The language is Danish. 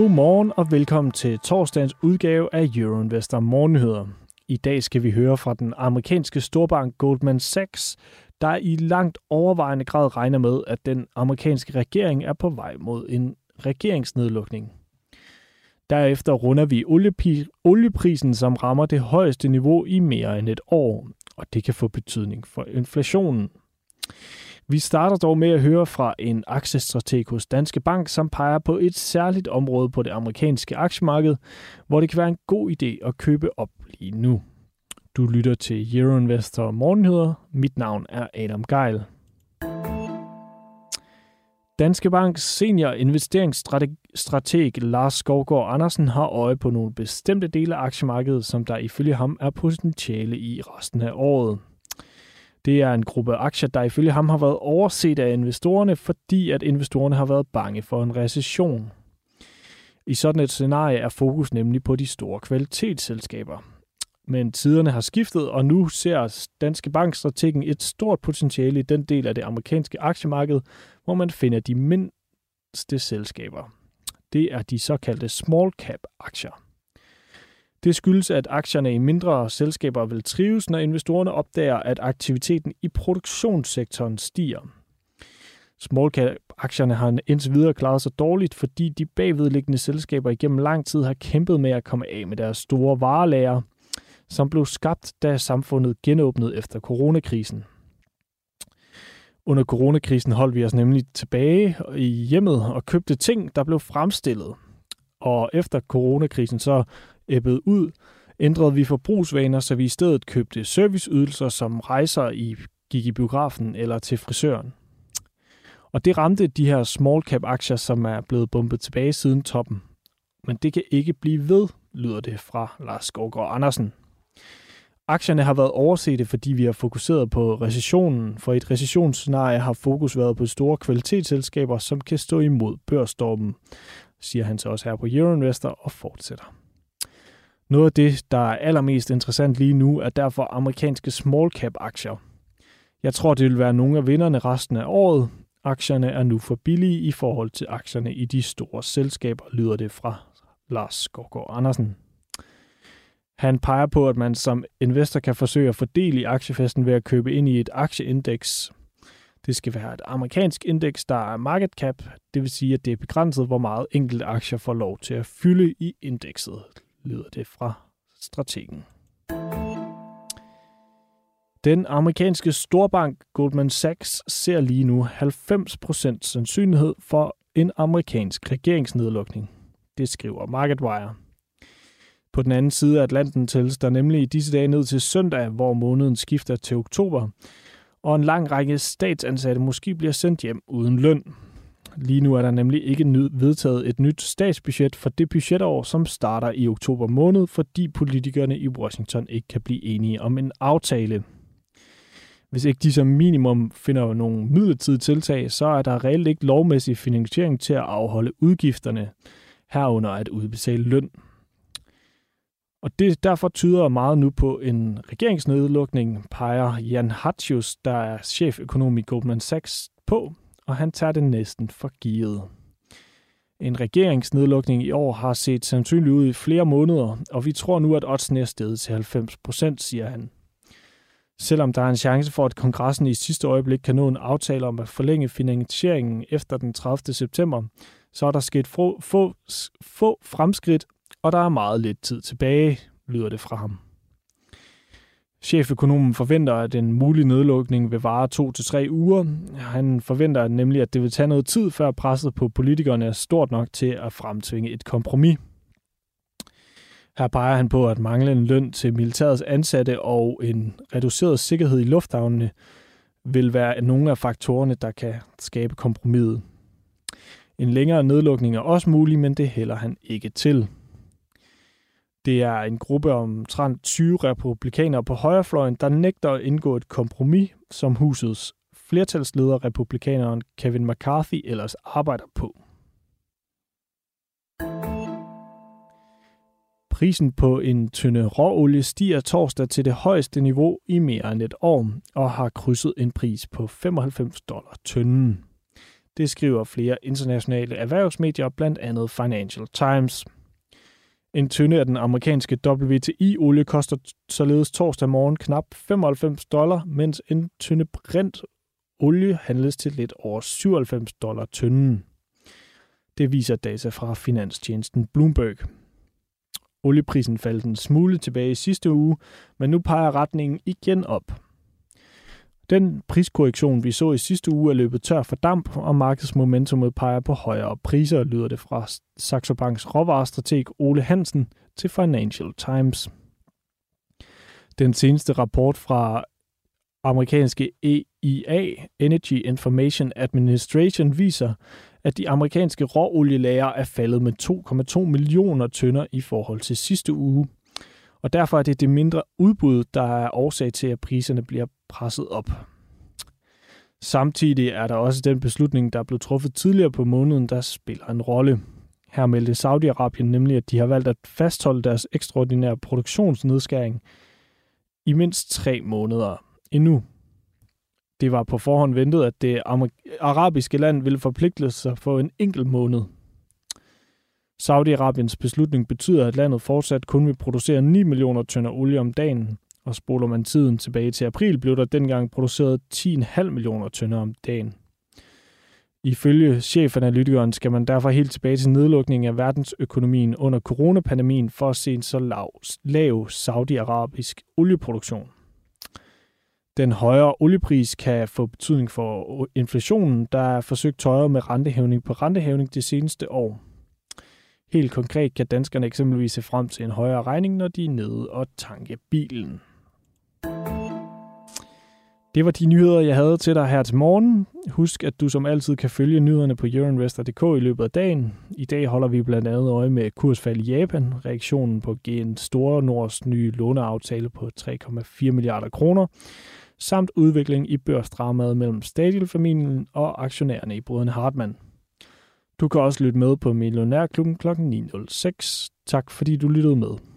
Godmorgen og velkommen til torsdagens udgave af Euroinvestor Morgennyheder. I dag skal vi høre fra den amerikanske storbank Goldman Sachs, der i langt overvejende grad regner med, at den amerikanske regering er på vej mod en regeringsnedlukning. Derefter runder vi olieprisen, som rammer det højeste niveau i mere end et år, og det kan få betydning for inflationen. Vi starter dog med at høre fra en aktiestrateg hos Danske Bank, som peger på et særligt område på det amerikanske aktiemarked, hvor det kan være en god idé at købe op lige nu. Du lytter til Euroinvestor Morgenheder. Mit navn er Adam Geil. Danske Banks senior investeringsstrateg Lars Skovgaard Andersen har øje på nogle bestemte dele af aktiemarkedet, som der ifølge ham er potentiale i resten af året. Det er en gruppe aktier, der ifølge ham har været overset af investorerne, fordi at investorerne har været bange for en recession. I sådan et scenarie er fokus nemlig på de store kvalitetsselskaber. Men tiderne har skiftet, og nu ser Danske Bank-strategen et stort potentiale i den del af det amerikanske aktiemarked, hvor man finder de mindste selskaber. Det er de såkaldte small cap aktier. Det skyldes, at aktierne i mindre selskaber vil trives, når investorerne opdager, at aktiviteten i produktionssektoren stiger. Smallcap-aktierne har indtil videre klaret sig dårligt, fordi de bagvedliggende selskaber igennem lang tid har kæmpet med at komme af med deres store varelager, som blev skabt, da samfundet genåbnede efter coronakrisen. Under coronakrisen holdt vi os nemlig tilbage i hjemmet og købte ting, der blev fremstillet. Og efter coronakrisen så æbbede ud, ændrede vi forbrugsvaner, så vi i stedet købte serviceydelser som rejser i gik i biografen eller til frisøren. Og det ramte de her small cap aktier, som er blevet bumpet tilbage siden toppen. Men det kan ikke blive ved, lyder det fra Lars Skovgaard Andersen. Aktierne har været oversete, fordi vi har fokuseret på recessionen, for i et recessionsscenarie har fokus været på store kvalitetsselskaber, som kan stå imod børsstormen, siger han så også her på Euroinvestor og fortsætter. Noget af det, der er allermest interessant lige nu, er derfor amerikanske small cap aktier. Jeg tror, det vil være nogle af vinderne resten af året. Aktierne er nu for billige i forhold til aktierne i de store selskaber, lyder det fra Lars Skovgaard Andersen. Han peger på, at man som investor kan forsøge at fordele i aktiefesten ved at købe ind i et aktieindeks. Det skal være et amerikansk indeks, der er market cap, det vil sige, at det er begrænset, hvor meget enkelte aktier får lov til at fylde i indekset, lyder det fra strategen. Den amerikanske storbank Goldman Sachs ser lige nu 90% sandsynlighed for en amerikansk regeringsnedlukning. Det skriver MarketWire. På den anden side af Atlanten tælles der nemlig i disse dage ned til søndag, hvor måneden skifter til oktober, og en lang række statsansatte måske bliver sendt hjem uden løn. Lige nu er der nemlig ikke vedtaget et nyt statsbudget for det budgetår, som starter i oktober måned, fordi politikerne i Washington ikke kan blive enige om en aftale. Hvis ikke de som minimum finder nogle midlertidige tiltag, så er der reelt ikke lovmæssig finansiering til at afholde udgifterne, herunder at udbetale løn. Og det derfor tyder meget nu på en regeringsnedlukning, peger Jan Hatchius, der er cheføkonom i Goldman Sachs, på, og han tager det næsten for givet. En regeringsnedlukning i år har set sandsynligt ud i flere måneder, og vi tror nu, at odds er steget til 90 procent, siger han. Selvom der er en chance for, at kongressen i sidste øjeblik kan nå en aftale om at forlænge finansieringen efter den 30. september, så er der sket få, få, få fremskridt, og der er meget lidt tid tilbage, lyder det fra ham. Cheføkonomen forventer, at en mulig nedlukning vil vare to til tre uger. Han forventer nemlig, at det vil tage noget tid, før presset på politikerne er stort nok til at fremtvinge et kompromis. Her peger han på, at manglende løn til militærets ansatte og en reduceret sikkerhed i lufthavnene vil være nogle af faktorerne, der kan skabe kompromiset. En længere nedlukning er også mulig, men det hælder han ikke til. Det er en gruppe om 20 republikanere på højrefløjen, der nægter at indgå et kompromis, som husets flertalsleder republikaneren Kevin McCarthy ellers arbejder på. Prisen på en tynde råolie stiger torsdag til det højeste niveau i mere end et år og har krydset en pris på 95 dollar tønden. Det skriver flere internationale erhvervsmedier, blandt andet Financial Times. En tynde af den amerikanske WTI-olie koster således torsdag morgen knap 95 dollar, mens en tynde brint olie handles til lidt over 97 dollar tynden. Det viser data fra finanstjenesten Bloomberg. Olieprisen faldt en smule tilbage i sidste uge, men nu peger retningen igen op. Den priskorrektion, vi så i sidste uge, er løbet tør for damp, og markedsmomentumet peger på højere priser, lyder det fra Saxo Banks råvarestrateg Ole Hansen til Financial Times. Den seneste rapport fra amerikanske EIA, Energy Information Administration, viser, at de amerikanske råolielager er faldet med 2,2 millioner tønder i forhold til sidste uge. Og derfor er det det mindre udbud, der er årsag til, at priserne bliver presset op. Samtidig er der også den beslutning, der blev truffet tidligere på måneden, der spiller en rolle. Her meldte Saudi-Arabien nemlig, at de har valgt at fastholde deres ekstraordinære produktionsnedskæring i mindst tre måneder endnu. Det var på forhånd ventet, at det arabiske land ville forpligte sig for en enkelt måned. Saudi-Arabiens beslutning betyder, at landet fortsat kun vil producere 9 millioner tønder olie om dagen, og spoler man tiden tilbage til april, blev der dengang produceret 10,5 millioner tønder om dagen. Ifølge chefanalytikeren skal man derfor helt tilbage til nedlukningen af verdensøkonomien under coronapandemien for at se en så lav, lav saudiarabisk olieproduktion. Den højere oliepris kan få betydning for inflationen, der er forsøgt tøjet med rentehævning på rentehævning det seneste år. Helt konkret kan danskerne eksempelvis se frem til en højere regning, når de er nede og tanke bilen. Det var de nyheder, jeg havde til dig her til morgen. Husk, at du som altid kan følge nyhederne på euroinvestor.dk i løbet af dagen. I dag holder vi blandt andet øje med kursfald i Japan, reaktionen på GN Store Nords nye låneaftale på 3,4 milliarder kroner, samt udvikling i børsdramaet mellem Stadil-familien og aktionærerne i brødrene Hartmann. Du kan også lytte med på Millionærklubben kl. 9.06. Tak fordi du lyttede med.